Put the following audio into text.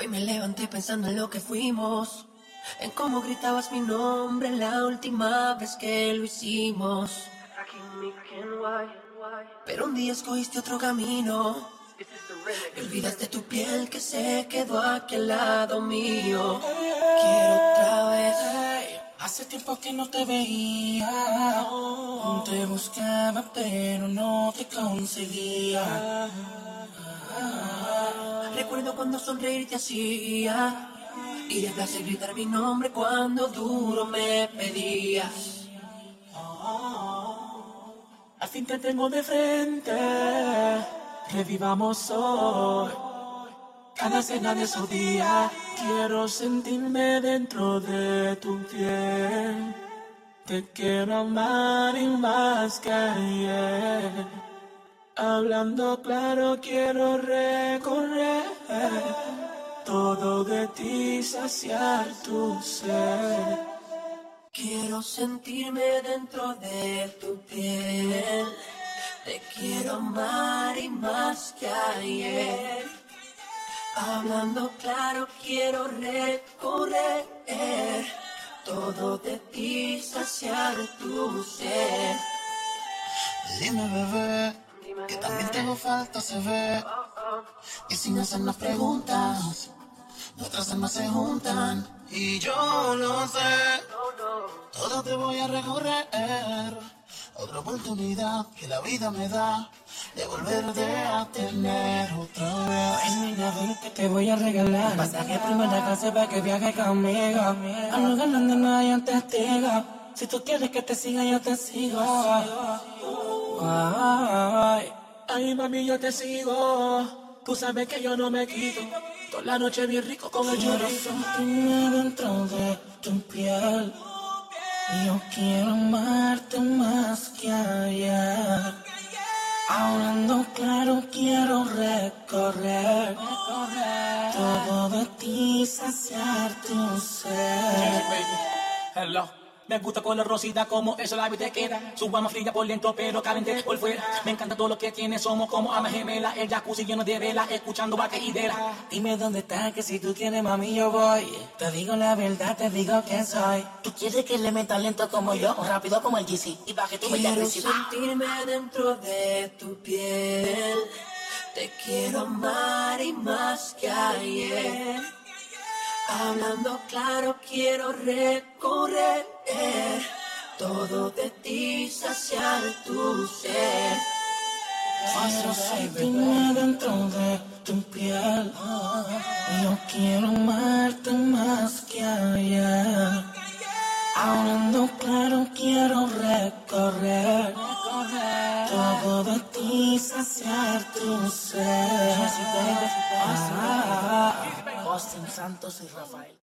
Hoy me levanté pensando en lo que fuimos, en cómo gritabas mi nombre la última vez que lo hicimos. Pero un día escogiste otro camino. Y olvidaste tu piel que se quedó aquí al lado mío. Quiero otra vez. Hace tiempo que no te veía, te buscaba pero no te conseguía. Recuerdo cuando sonreír te hacía y dejaste gritar mi nombre cuando duro me pedías. Al fin te tengo de frente, revivamos hoy. Cada cena de su día, quiero sentirme dentro de tu piel. Te quiero amar y más que ayer. Hablando claro, quiero recorrer todo de ti, saciar tu ser. Quiero sentirme dentro de tu piel. Te quiero amar y más que ayer. Hablando claro, quiero recorrer todo de ti, saciar tu ser. Dime, bebé, tengo falta, se ve. Y sin hacernos preguntas, nuestras almas se juntan. Y yo lo sé, todo te voy a recorrer. Otra oportunidad que la vida me da de volverte a tener otra vez. Ay, mira, que te voy a regalar. Pasaje primera clase para que viajes conmigo. A no ganando nada, yo te testigo. Si tú quieres que te siga, yo te sigo. Ay, ay, mami, yo te sigo. Tú sabes que yo no me quito. Toda la noche bien rico con el chorizo. sentirme dentro de tu piel. Yo quiero amarte más que ayer. Hablando claro, quiero recorrer todo de ti, saciar tu ser. Hello. Me gusta la rosita como eso la vida te queda. Su alma fría por dentro, pero caliente por fuera. Me encanta todo lo que tiene, somos como almas gemelas. El jacuzzi lleno de vela, escuchando vaca y dela. Dime dónde estás, que si tú quieres, mami, yo voy. Te digo la verdad, te digo que soy. Tú quieres que le meta lento como yo, o rápido como el GC. Y tú me Quiero sentirme dentro de tu piel. Te quiero amar y más que ayer. Hablando claro, quiero recorrer todo de ti, saciar tu ser. Quiero sentirme dentro de tu piel. Yo quiero amarte más que ayer. Hablando claro, quiero recorrer todo de ti, saciar tu ser. Santos y Rafael.